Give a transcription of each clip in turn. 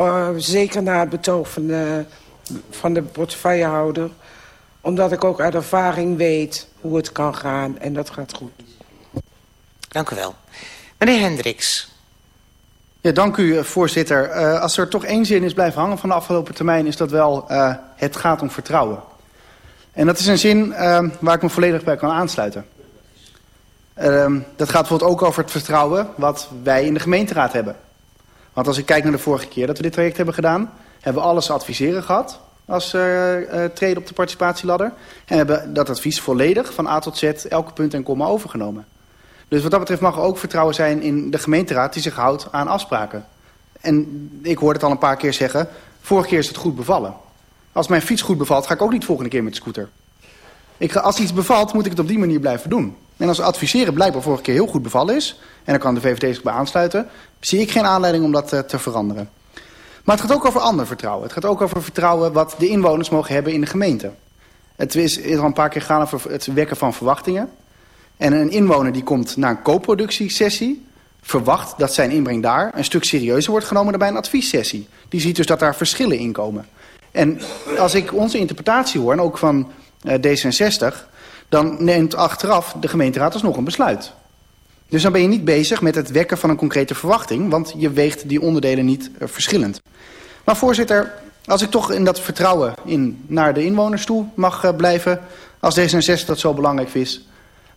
Uh, zeker na het betoog van de, van de portefeuillehouder. Omdat ik ook uit ervaring weet hoe het kan gaan. En dat gaat goed. Dank u wel. Meneer Hendricks. Ja, dank u, eh, voorzitter. Uh, als er toch één zin is blijven hangen van de afgelopen termijn... is dat wel uh, het gaat om vertrouwen. En dat is een zin uh, waar ik me volledig bij kan aansluiten. dat gaat bijvoorbeeld ook over het vertrouwen wat wij in de gemeenteraad hebben. Want als ik kijk naar de vorige keer dat we dit traject hebben gedaan... hebben we alles adviseren gehad als treden op de participatieladder. En hebben dat advies volledig van A tot Z elke punt en komma overgenomen. Dus wat dat betreft mag er ook vertrouwen zijn in de gemeenteraad die zich houdt aan afspraken. En ik hoorde het al een paar keer zeggen, vorige keer is het goed bevallen. Als mijn fiets goed bevalt, ga ik ook niet de volgende keer met de scooter. Ik als iets bevalt, moet ik het op die manier blijven doen. En als adviseren blijkbaar vorige keer heel goed bevallen is... en dan kan de VVD zich bij aansluiten... zie ik geen aanleiding om dat uh, te veranderen. Maar het gaat ook over ander vertrouwen. Het gaat ook over vertrouwen wat de inwoners mogen hebben in de gemeente. Het is, is al een paar keer gegaan over het wekken van verwachtingen. En een inwoner die komt naar een co-productiesessie... verwacht dat zijn inbreng daar een stuk serieuzer wordt genomen dan bij een adviessessie. Die ziet dus dat daar verschillen in komen. En als ik onze interpretatie hoor, en ook van D66... dan neemt achteraf de gemeenteraad alsnog een besluit. Dus dan ben je niet bezig met het wekken van een concrete verwachting... want je weegt die onderdelen niet uh, verschillend. Maar voorzitter, als ik toch in dat vertrouwen in, naar de inwoners toe mag uh, blijven... als D66 dat zo belangrijk is...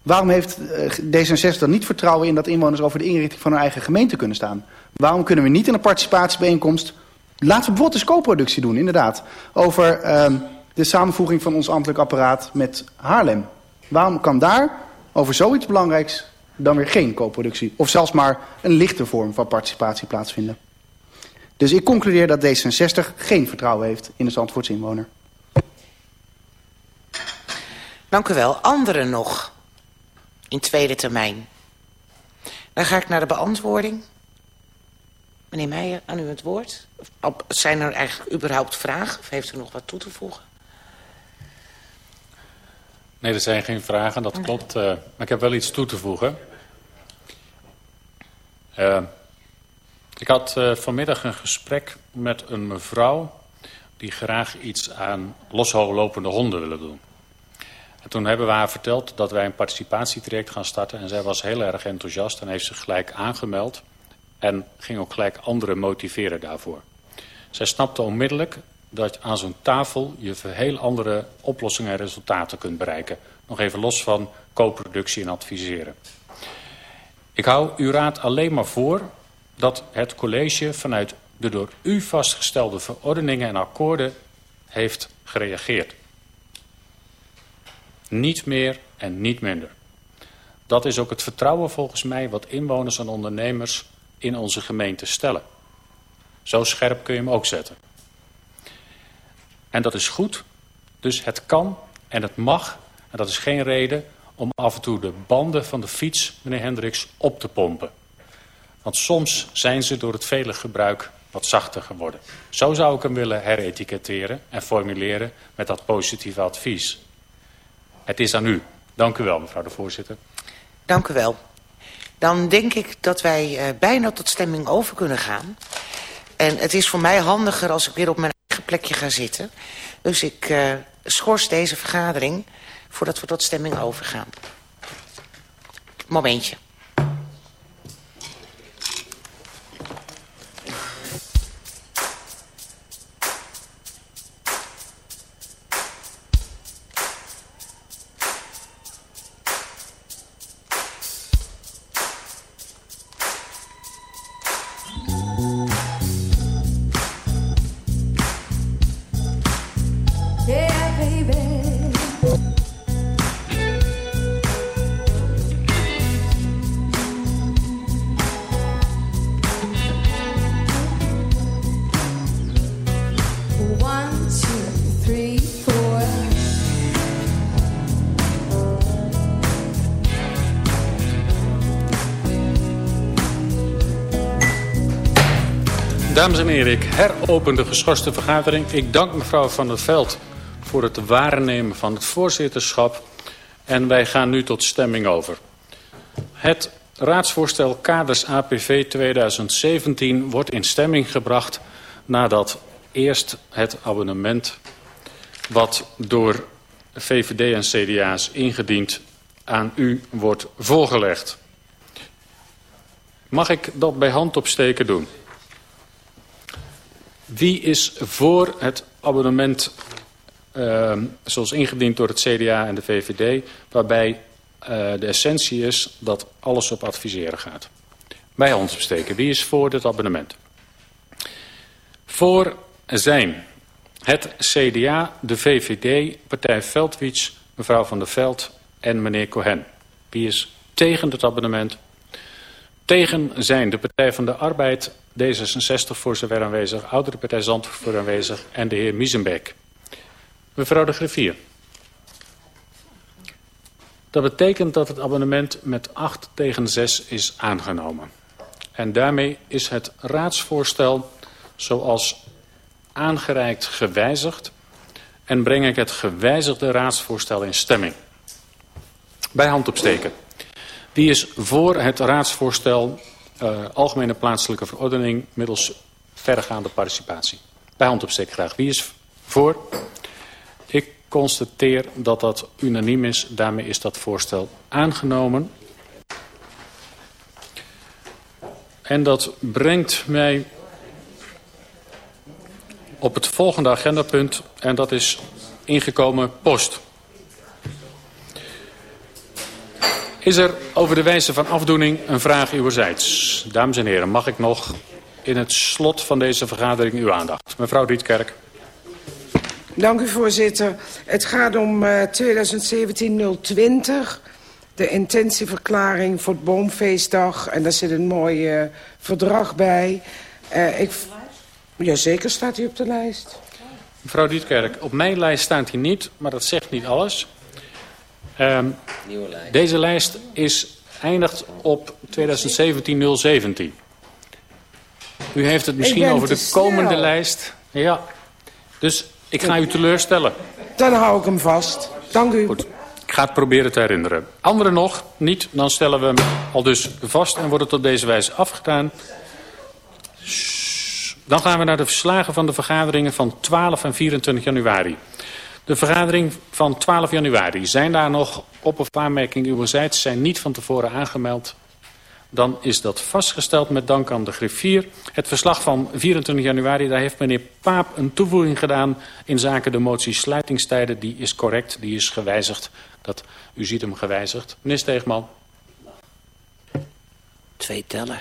Waarom heeft D66 dan niet vertrouwen in dat inwoners over de inrichting van hun eigen gemeente kunnen staan? Waarom kunnen we niet in een participatiebijeenkomst... Laten we bijvoorbeeld eens co-productie doen, inderdaad. Over uh, de samenvoeging van ons ambtelijk apparaat met Haarlem. Waarom kan daar over zoiets belangrijks dan weer geen co-productie... of zelfs maar een lichte vorm van participatie plaatsvinden? Dus ik concludeer dat D66 geen vertrouwen heeft in de Zandvoortse inwoner. Dank u wel. Anderen nog? in tweede termijn. Dan ga ik naar de beantwoording. Meneer Meijer, aan u het woord. Zijn er eigenlijk überhaupt vragen of heeft u nog wat toe te voegen? Nee, er zijn geen vragen, dat klopt. Uh, maar ik heb wel iets toe te voegen. Uh, ik had uh, vanmiddag een gesprek met een mevrouw... die graag iets aan loslopende honden willen doen. En toen hebben we haar verteld dat wij een participatietraject gaan starten. En zij was heel erg enthousiast en heeft zich gelijk aangemeld. En ging ook gelijk anderen motiveren daarvoor. Zij snapte onmiddellijk dat aan zo'n tafel je heel andere oplossingen en resultaten kunt bereiken. Nog even los van co-productie en adviseren. Ik hou uw raad alleen maar voor dat het college vanuit de door u vastgestelde verordeningen en akkoorden heeft gereageerd. Niet meer en niet minder. Dat is ook het vertrouwen volgens mij wat inwoners en ondernemers in onze gemeente stellen. Zo scherp kun je hem ook zetten. En dat is goed, dus het kan en het mag. En dat is geen reden om af en toe de banden van de fiets, meneer Hendricks, op te pompen. Want soms zijn ze door het vele gebruik wat zachter geworden. Zo zou ik hem willen heretiketteren en formuleren met dat positieve advies. Het is aan u. Dank u wel, mevrouw de voorzitter. Dank u wel. Dan denk ik dat wij uh, bijna tot stemming over kunnen gaan. En het is voor mij handiger als ik weer op mijn eigen plekje ga zitten. Dus ik uh, schors deze vergadering voordat we tot stemming overgaan. Momentje. Ik heropen de geschorste vergadering. Ik dank mevrouw Van der Veld voor het waarnemen van het voorzitterschap. En wij gaan nu tot stemming over. Het raadsvoorstel Kaders APV 2017 wordt in stemming gebracht nadat eerst het abonnement wat door VVD en CDA's ingediend aan u wordt voorgelegd. Mag ik dat bij handopsteken doen? Wie is voor het abonnement uh, zoals ingediend door het CDA en de VVD... waarbij uh, de essentie is dat alles op adviseren gaat? Bij handopsteken. Wie is voor dit abonnement? Voor zijn het CDA, de VVD, partij Veldwits, mevrouw Van der Veld en meneer Cohen. Wie is tegen het abonnement? Tegen zijn de Partij van de Arbeid, D66 voor zover aanwezig, Oudere Partij Zandvoort voor aanwezig en de heer Miesenbeek. Mevrouw de Griffier. Dat betekent dat het abonnement met 8 tegen 6 is aangenomen. En daarmee is het raadsvoorstel zoals aangereikt gewijzigd en breng ik het gewijzigde raadsvoorstel in stemming. Bij hand opsteken. Wie is voor het raadsvoorstel uh, Algemene Plaatselijke Verordening middels verregaande participatie? Bij hand opsteken graag. Wie is voor? Ik constateer dat dat unaniem is. Daarmee is dat voorstel aangenomen. En dat brengt mij op het volgende agendapunt en dat is ingekomen post. Is er over de wijze van afdoening een vraag uwerzijds? Dames en heren, mag ik nog in het slot van deze vergadering uw aandacht? Mevrouw Rietkerk. Dank u, voorzitter. Het gaat om uh, 2017-020, de intentieverklaring voor het Boomfeestdag. En daar zit een mooi uh, verdrag bij. Uh, ik... Jazeker staat hij op de lijst. Mevrouw Dietkerk, op mijn lijst staat hij niet, maar dat zegt niet alles. Um, lijst. Deze lijst is eindigt op 2017-017. U heeft het misschien over de komende lijst. Ja, dus ik ga u teleurstellen. Dan hou ik hem vast. Dank u. Goed. Ik ga het proberen te herinneren. Anderen nog niet, dan stellen we hem al dus vast en wordt het op deze wijze afgedaan. Dan gaan we naar de verslagen van de vergaderingen van 12 en 24 januari. De vergadering van 12 januari. Zijn daar nog op- of aanmerkingen uwerzijds? Zijn niet van tevoren aangemeld? Dan is dat vastgesteld met dank aan de griffier. Het verslag van 24 januari, daar heeft meneer Paap een toevoeging gedaan... in zaken de motie sluitingstijden. Die is correct, die is gewijzigd. Dat, u ziet hem gewijzigd. Meneer Steegman. Twee tellen.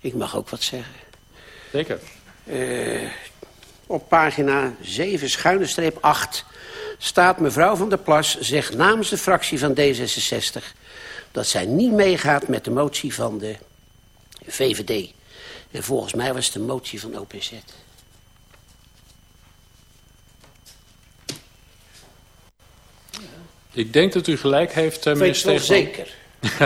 Ik mag ook wat zeggen. Zeker. Uh, op pagina 7, schuine streep 8, staat mevrouw van der Plas zegt namens de fractie van D66... dat zij niet meegaat met de motie van de VVD. En volgens mij was het de motie van OPZ. Ik denk dat u gelijk heeft, uh, meneer Steegman. zeker.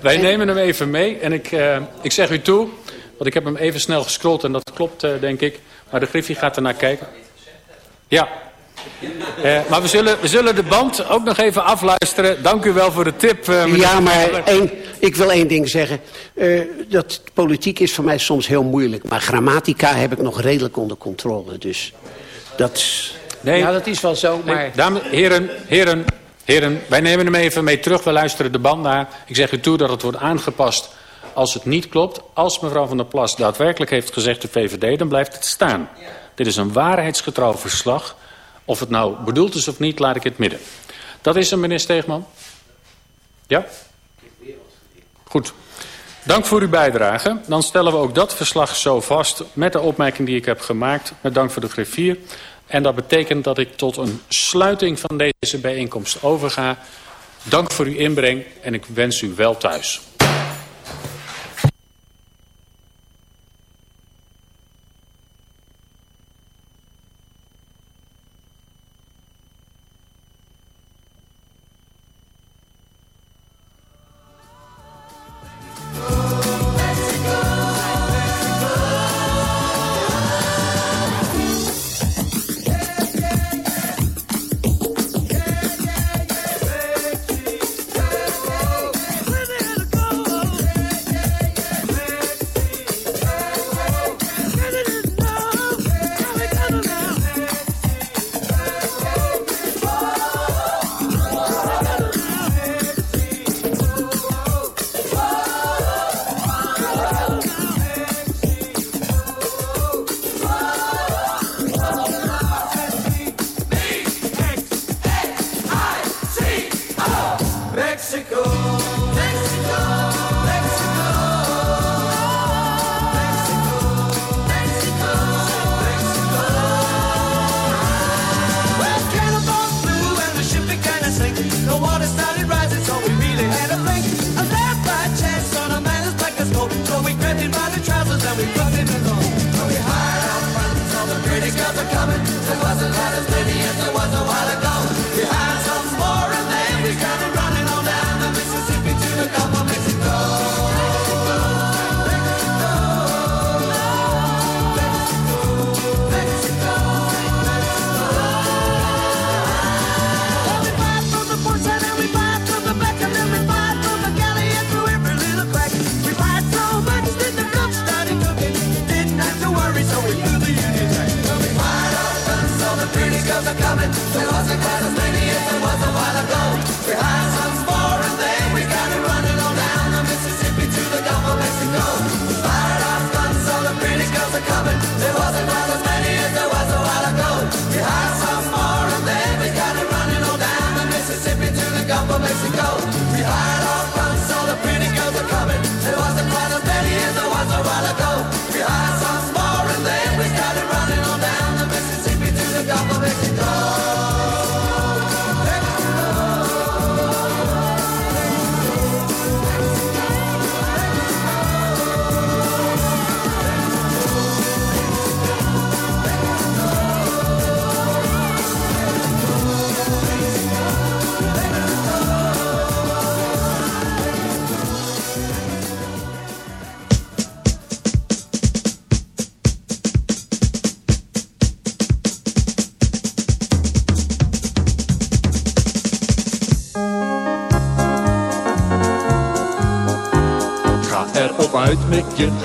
Wij nemen hem even mee en ik, uh, ik zeg u toe, want ik heb hem even snel gescrollt en dat klopt uh, denk ik. Maar de Griffie gaat ernaar kijken. Ja. Uh, maar we zullen, we zullen de band ook nog even afluisteren. Dank u wel voor de tip. Uh, ja, maar één, ik wil één ding zeggen. Uh, dat politiek is voor mij soms heel moeilijk. Maar grammatica heb ik nog redelijk onder controle. Dus dat... Nee, ja, dat is wel zo, maar... Nee, dames, heren, heren, heren, wij nemen hem even mee terug. We luisteren de band naar. Ik zeg u toe dat het wordt aangepast als het niet klopt. Als mevrouw van der Plas daadwerkelijk heeft gezegd de VVD, dan blijft het staan. Ja. Dit is een waarheidsgetrouw verslag. Of het nou bedoeld is of niet, laat ik het midden. Dat is hem, meneer Steegman. Ja? Goed. Dank voor uw bijdrage. Dan stellen we ook dat verslag zo vast met de opmerking die ik heb gemaakt. Met dank voor de griffier. En dat betekent dat ik tot een sluiting van deze bijeenkomst overga. Dank voor uw inbreng en ik wens u wel thuis.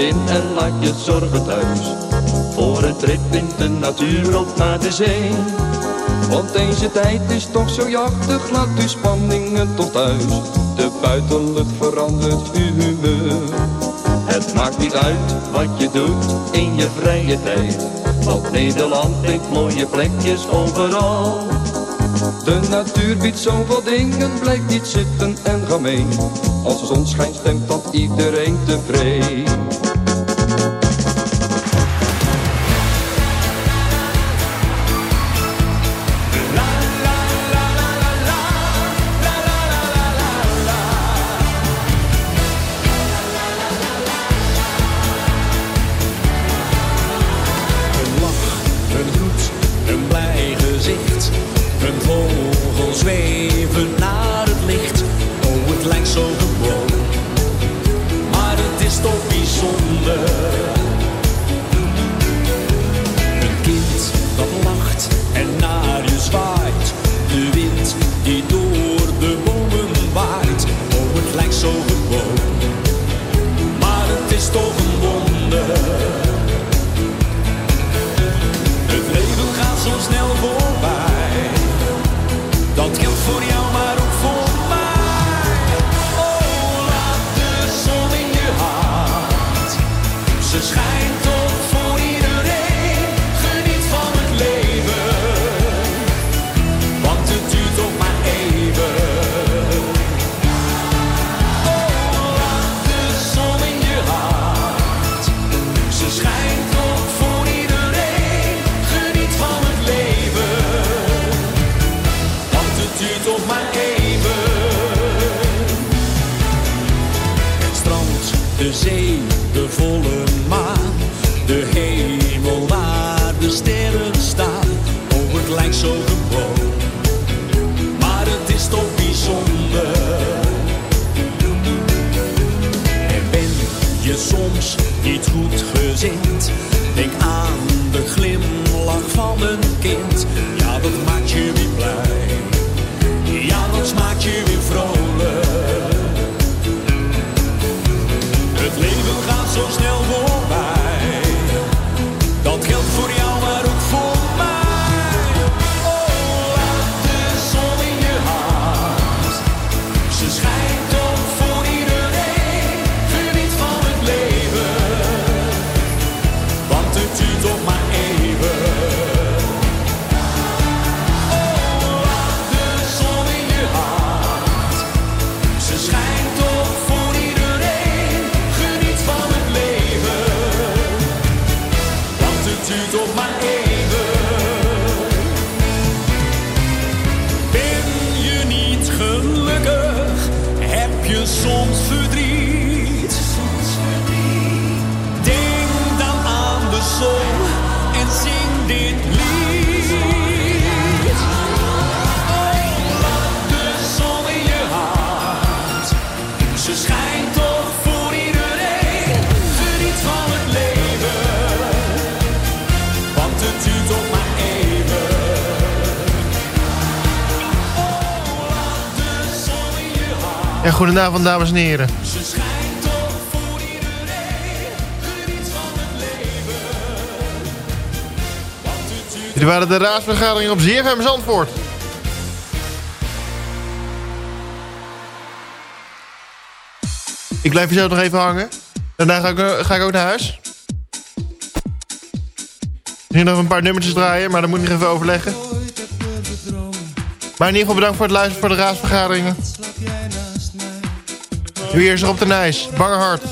Gezin en laat je zorgen thuis. Voor een trip in de natuur of naar de zee. Want deze tijd is toch zo jachtig, laat uw spanningen tot thuis. De buitenlucht verandert uw humeur. Het maakt niet uit wat je doet in je vrije tijd. Want Nederland heeft mooie plekjes overal. De natuur biedt zoveel dingen, blijf niet zitten en ga mee. Als de zon schijnt stemt dat iedereen tevreden. Goedenavond, dames en heren. Dit waren de raadsvergaderingen op ZFM Zandvoort. Ik blijf hier nog even hangen. Daarna ga ik, eh, ga ik ook naar huis. Ik nog een paar nummertjes draaien, maar dat moet ik nog even overleggen. Maar in ieder geval bedankt voor het luisteren voor de raadsvergaderingen. Wie is er op de Nijs? Bangerhard.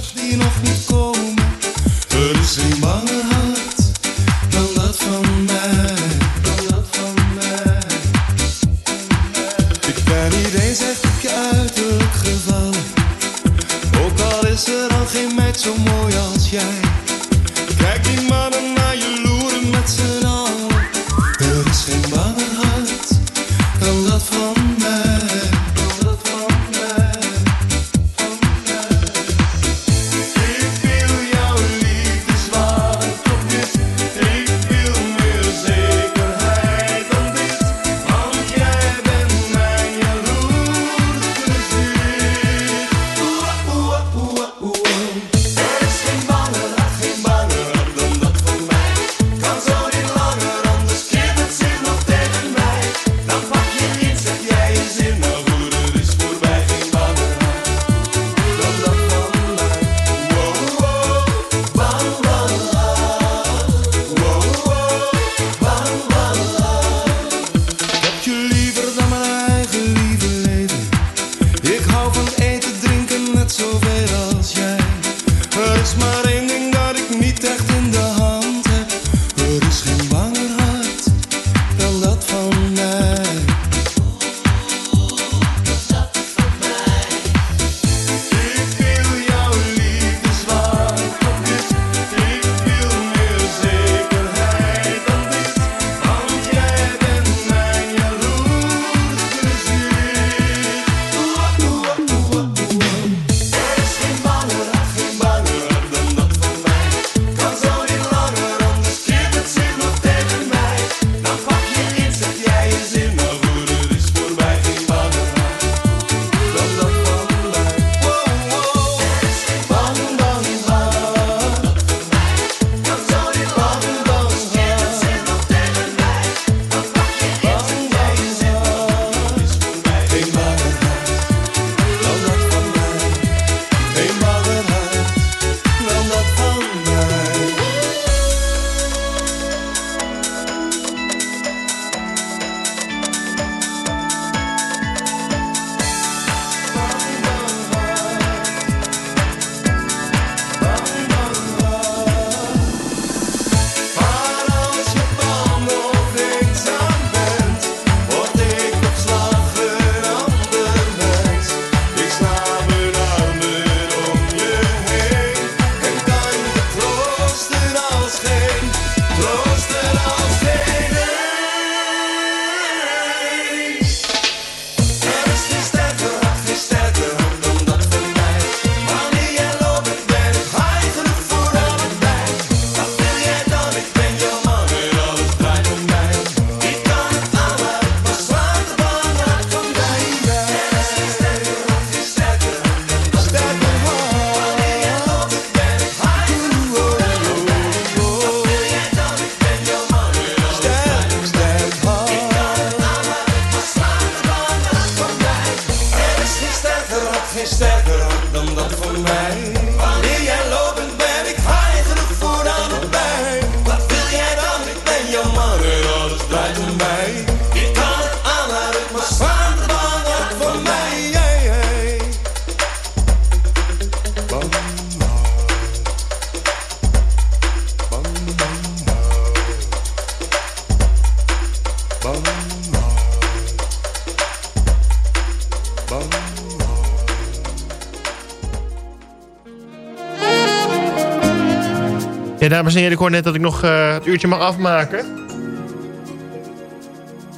Dames en heren, ik hoor net dat ik nog eh, het uurtje mag afmaken.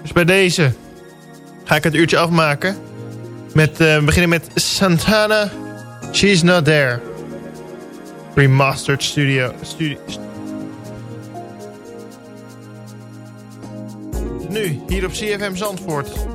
Dus bij deze ga ik het uurtje afmaken. Met, eh, we beginnen met Santana, She's Not There. Remastered Studio. studio nu, hier op CFM Zandvoort.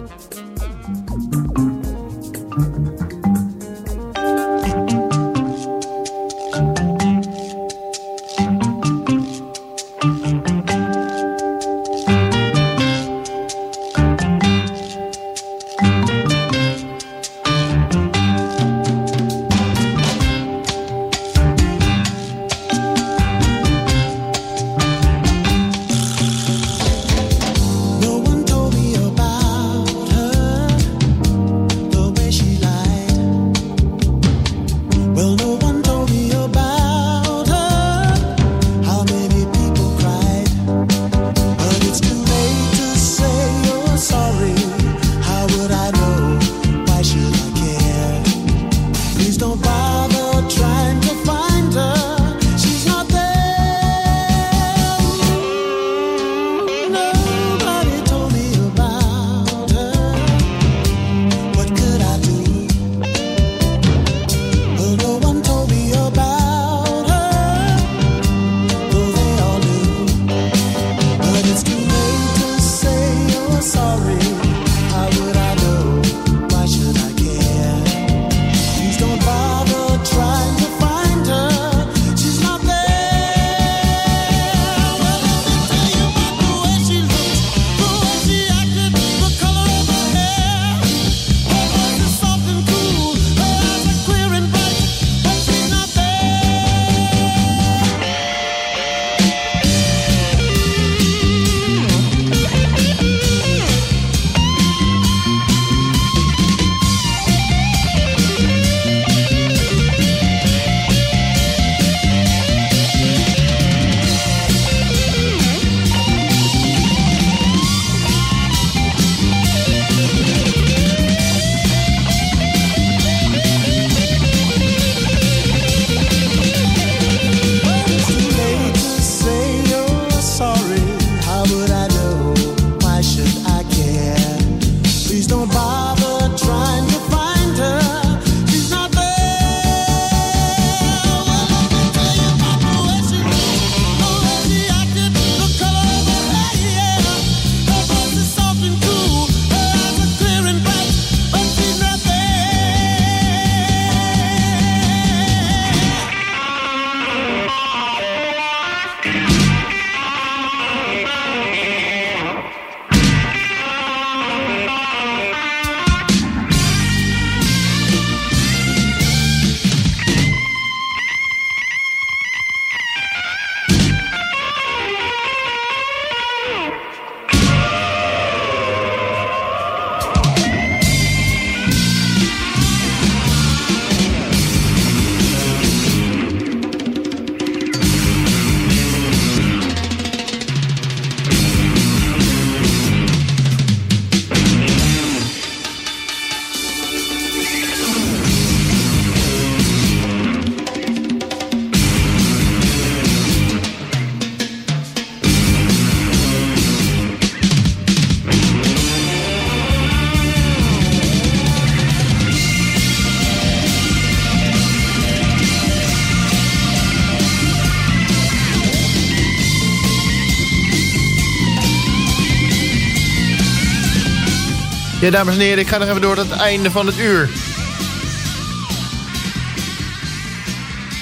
Ja, dames en heren, ik ga nog even door tot het einde van het uur.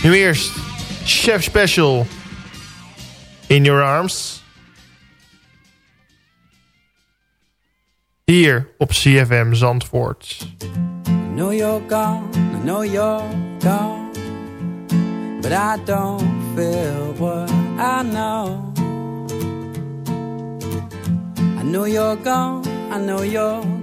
Nu eerst Chef Special. In Your Arms. Hier op CFM Zandvoort. I know you're gone, I know you're gone. But I don't feel what I know. I know you're gone, I know you're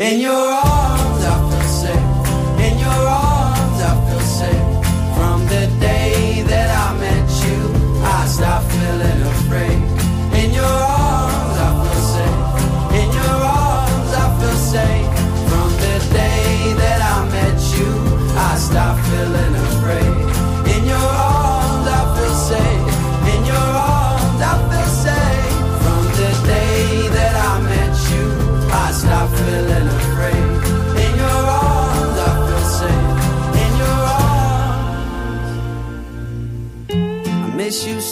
In your arms, I feel safe. In your arms,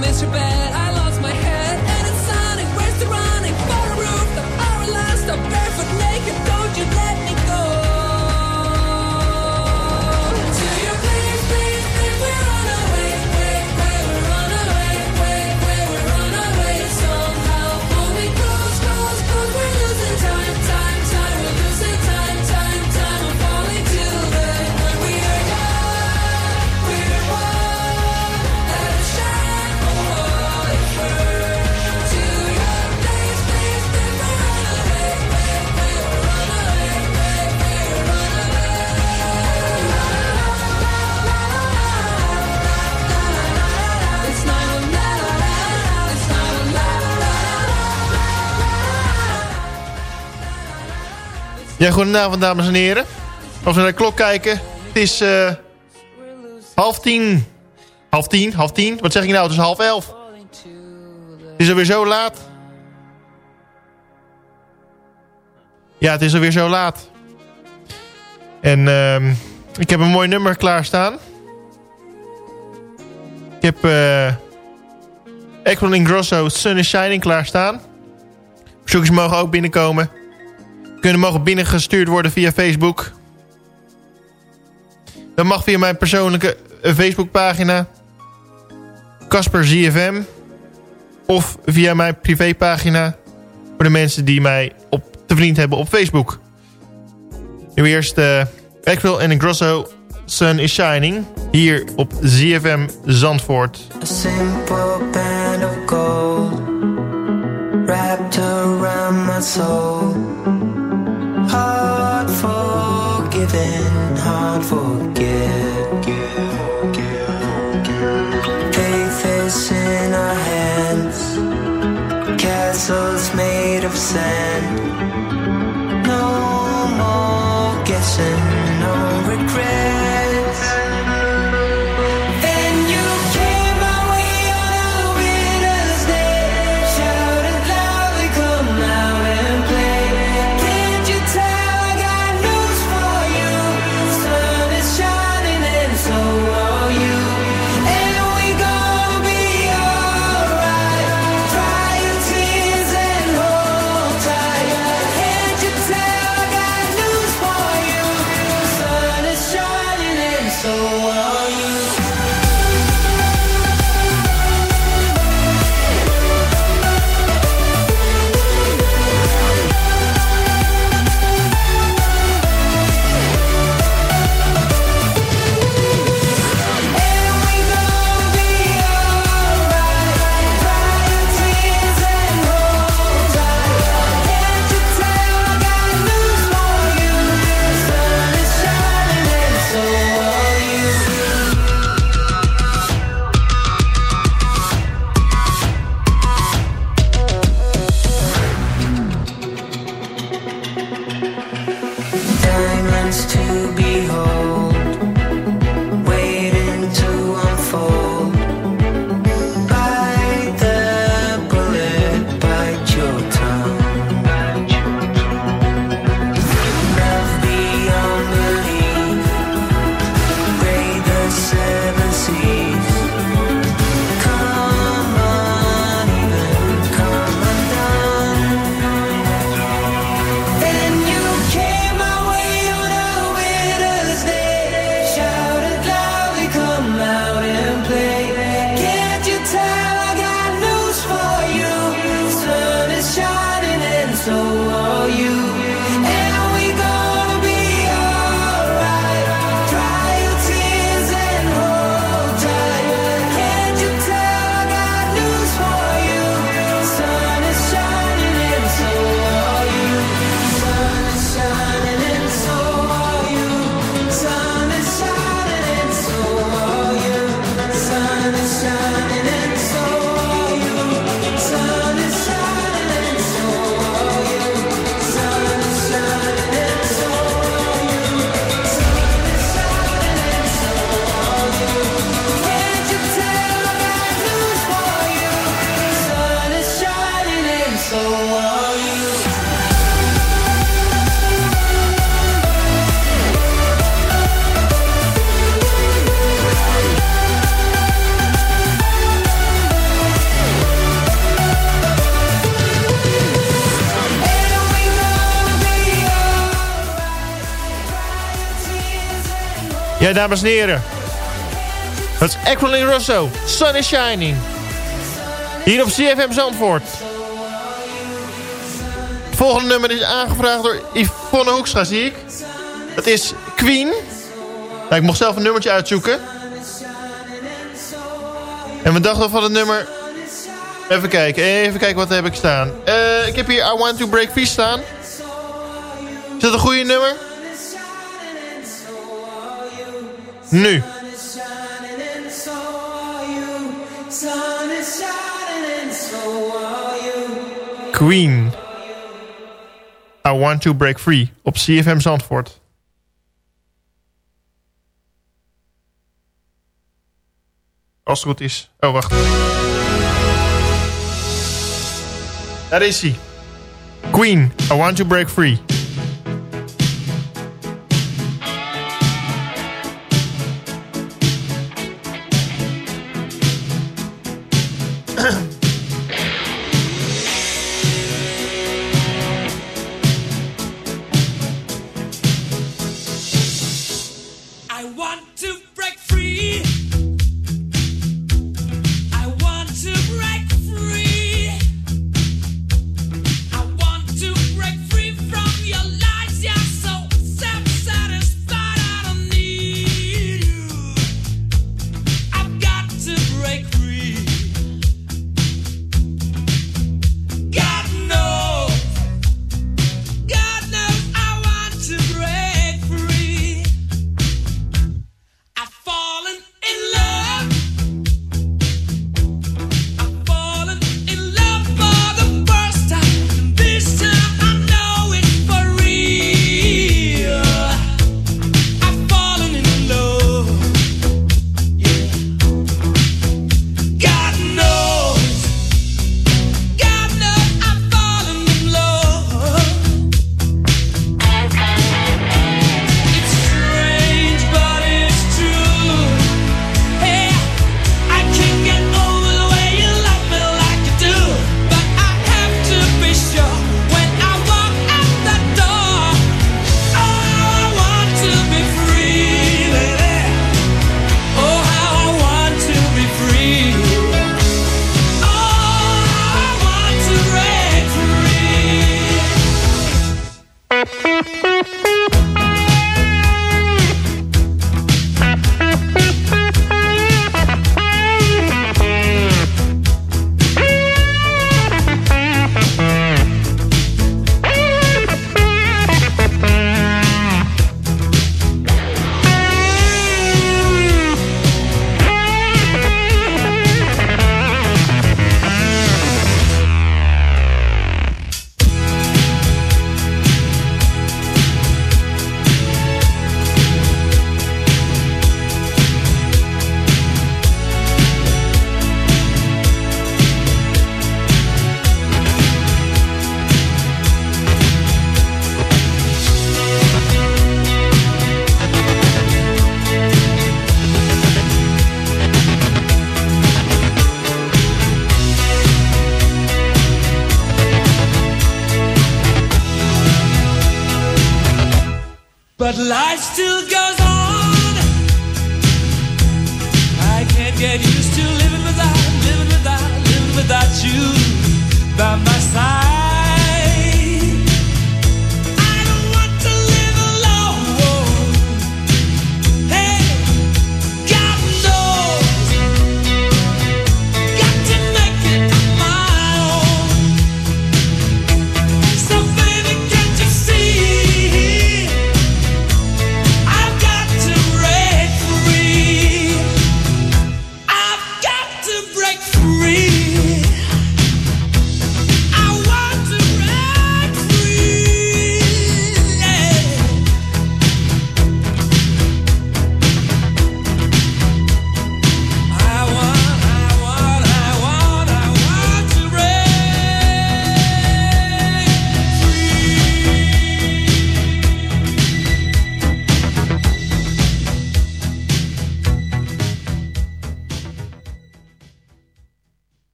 Miss your bed, Ja, goedenavond dames en heren. Als we naar de klok kijken, het is eh, half tien. Half tien, half tien. Wat zeg ik nou? Het is half elf. Het is alweer zo laat. Ja, het is alweer zo laat. En ehm, ik heb een mooi nummer klaarstaan. Ik heb eh Ekron Ingrosso Sun is Shining klaarstaan. Verzoekjes mogen ook binnenkomen. Kunnen mogen binnengestuurd worden via Facebook. Dat mag via mijn persoonlijke eh, Facebookpagina. Casper ZFM. Of via mijn privépagina. Voor de mensen die mij op te vriend hebben op Facebook. Nu eerst uh, Ekville en Grosso Sun is Shining. Hier op ZFM Zandvoort. A simple band of gold wrapped around my soul. Forgiven, hard forget. Faith is in our hands, castles made of sand. Dames en heren. Het is Equilin Rosso. Sun is Shining. Hier op CFM Zandvoort. Het volgende nummer is aangevraagd door Yvonne Hoekstra, zie ik. Dat is Queen. Ik mocht zelf een nummertje uitzoeken. En we dachten van het nummer... Even kijken, even kijken wat heb ik staan. Eh, ik heb hier I Want To Break Free staan. Is dat een goede nummer? Nu. Queen. I Want to Break Free op CFM Zandvoort. Als het goed is. Oh, wacht. Daar is hij. Queen, I Want to Break Free.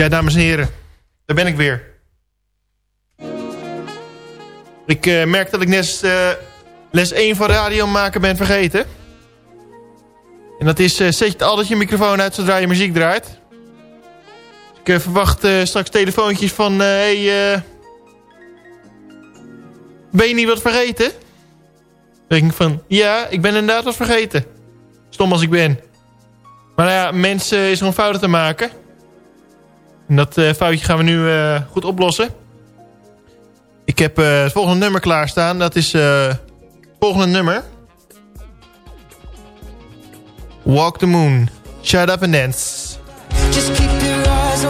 Ja, dames en heren. Daar ben ik weer. Ik eh, merk dat ik net eh, les 1 van radio maken ben vergeten. En dat is, eh, zet je altijd je microfoon uit zodra je muziek draait. Ik verwacht straks telefoontjes van... hey, ben je niet wat vergeten? Dan denk ik van, ja, ik ben inderdaad wat vergeten. Stom als ik ben. Maar nou ja, mensen is gewoon fouten te maken. En dat eh, foutje gaan we nu eh, goed oplossen. Ik heb eh, het volgende nummer klaarstaan. Dat is het volgende nummer. Walk the Moon. Shut up and dance. Just keep your eyes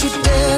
te ter.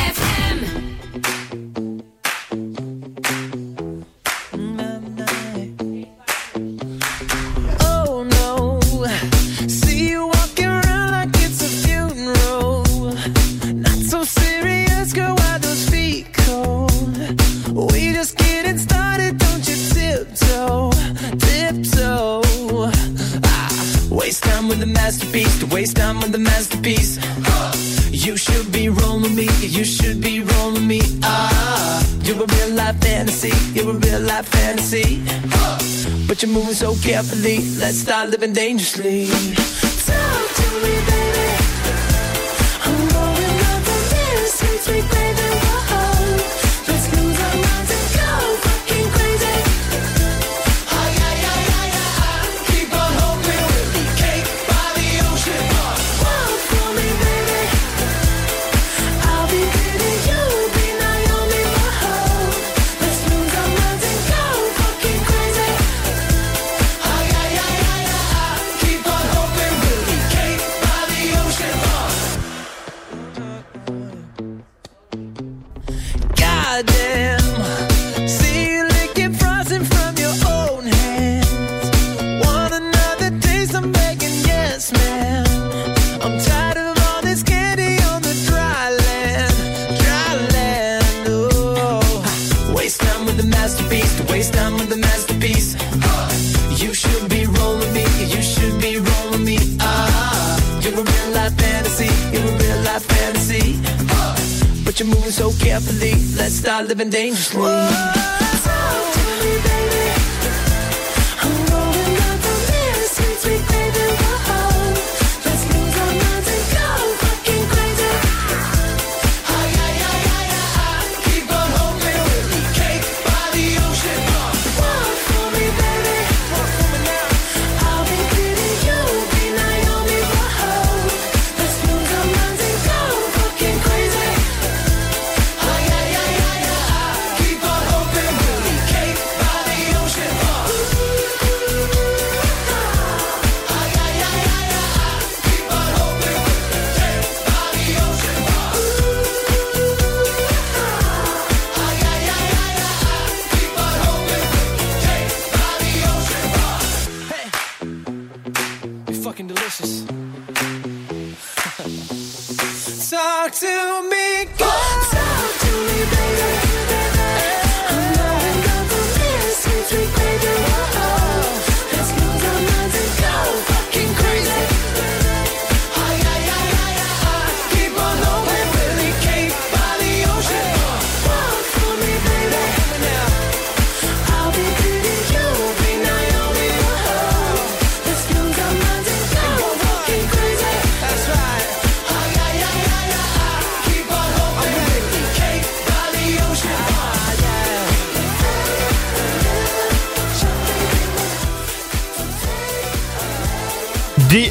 sleep. Dangerous.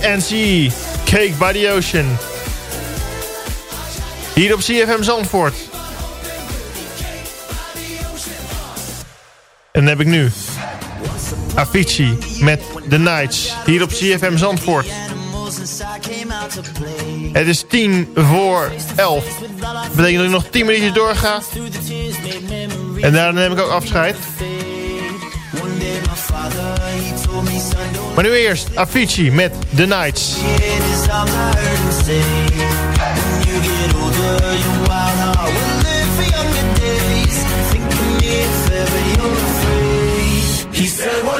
NC Cake by the Ocean. Hier op CFM Zandvoort. En dan heb ik nu Avicii met The Nights. Hier op CFM Zandvoort. Het is tien voor elf. Dat betekent dat ik nog tien minuutjes doorga. En daarna neem ik ook afscheid. Maar nu eerst Avicii met The Nights. He said,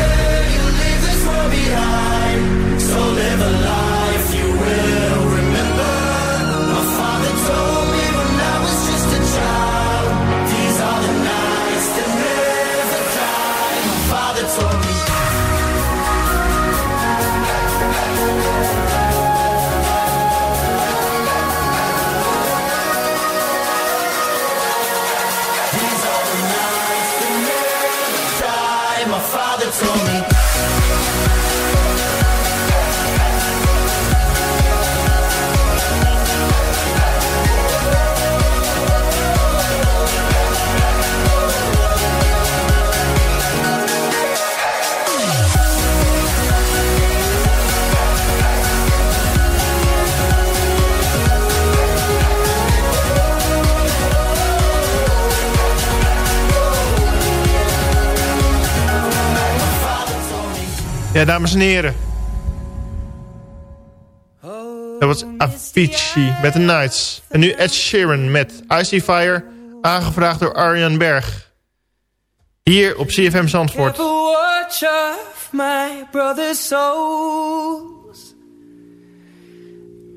the line. Ja, dames en heren. Dat was Avicii met The Nights. En nu Ed Sheeran met Icy Fire, aangevraagd door Arjan Berg. Hier op CFM Zandvoort.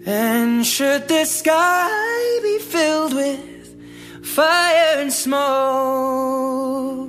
And should the sky be filled with fire and smoke,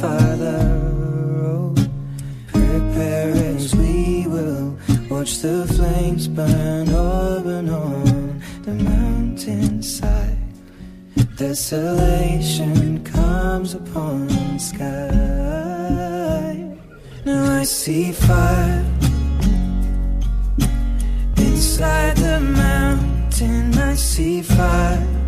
Father, oh, prepare as we will watch the flames burn up and on the mountainside. Desolation comes upon the sky. Now I see fire inside the mountain. I see fire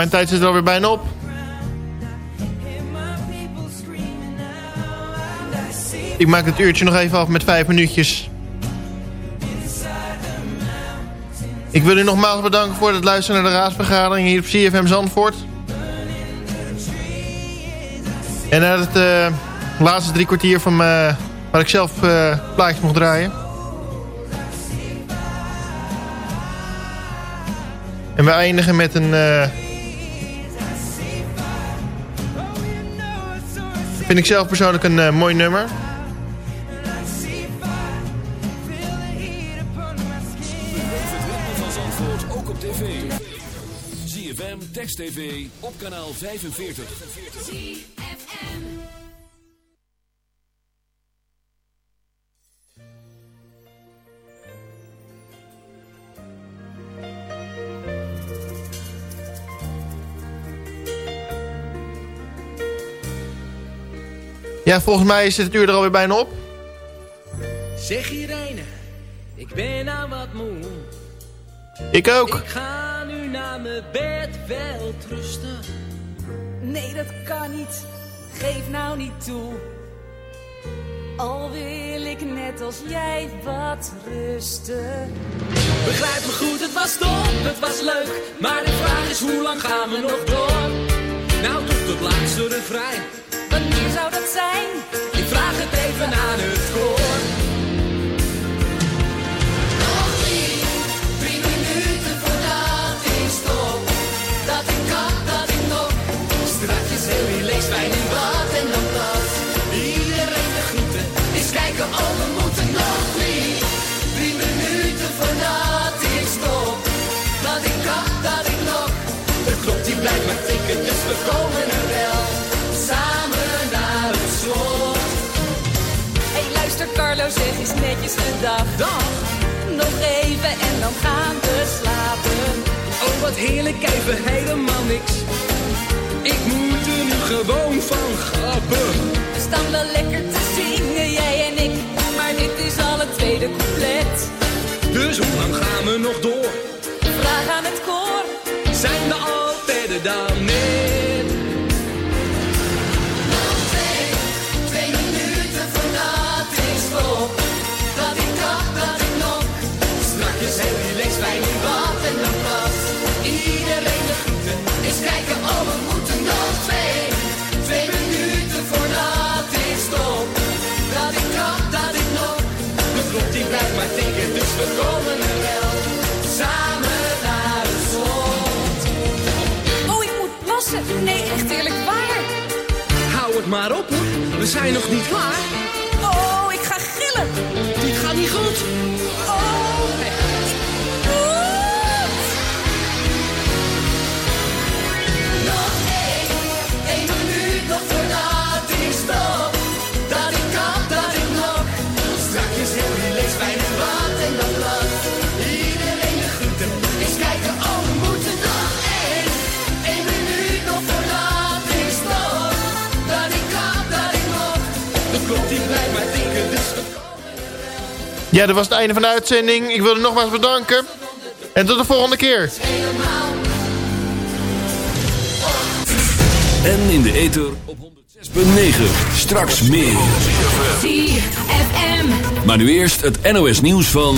mijn tijd zit er alweer bijna op. Ik maak het uurtje nog even af met vijf minuutjes. Ik wil u nogmaals bedanken voor het luisteren naar de raadsvergadering hier op CFM Zandvoort. En naar het eh, laatste drie kwartier van me, waar ik zelf eh plaatjes mocht draaien. En we eindigen met een... eh, vind ik zelf persoonlijk een eh, mooi nummer. Text TV, op kanaal 45. Ja, volgens mij zit het uur er alweer bijna op. Zeg Irene, ik ben nou wat moe. Ik ook. Ik ga nu naar mijn bed wel trusten. Nee, dat kan niet. Geef nou niet toe. Al wil ik net als jij wat rusten. Begrijp me goed, het was top, het was leuk. Maar de vraag is, hoe lang gaan we nog door? Nou, tot het laatste refrein. Wanneer zou dat zijn? Ik vraag het even aan het koor. Nog drie, drie minuten voordat ik stop. Dat ik kan, dat ik nog strakjes heel relaxed wijn in bad en dan pas. Iedereen de groeten, eens kijken, oh we moeten nog drie. Drie minuten voordat ik stop. Dat ik kan, dat ik nog. De klok die blijft maar tikken, dus komen Eens netjes gedag. Dag. Nog even en dan gaan we slapen. Oh, wat heerlijk, even helemaal niks. Ik moet er nu gewoon van grappen. We staan wel lekker te zingen, jij en ik. Maar dit is al het tweede couplet. Dus hoe lang gaan we nog door? Vraag aan het koor. Zijn we al verder dan echt eerlijk waar. Hou het maar op hoor, we zijn nog niet klaar. Oh, ik ga gillen. Dit gaat niet goed. Ja, dat was het einde van de uitzending. Ik wil u nogmaals bedanken. En tot de volgende keer. En in de ether op 106.9. Straks meer. Maar nu eerst het NOS nieuws van...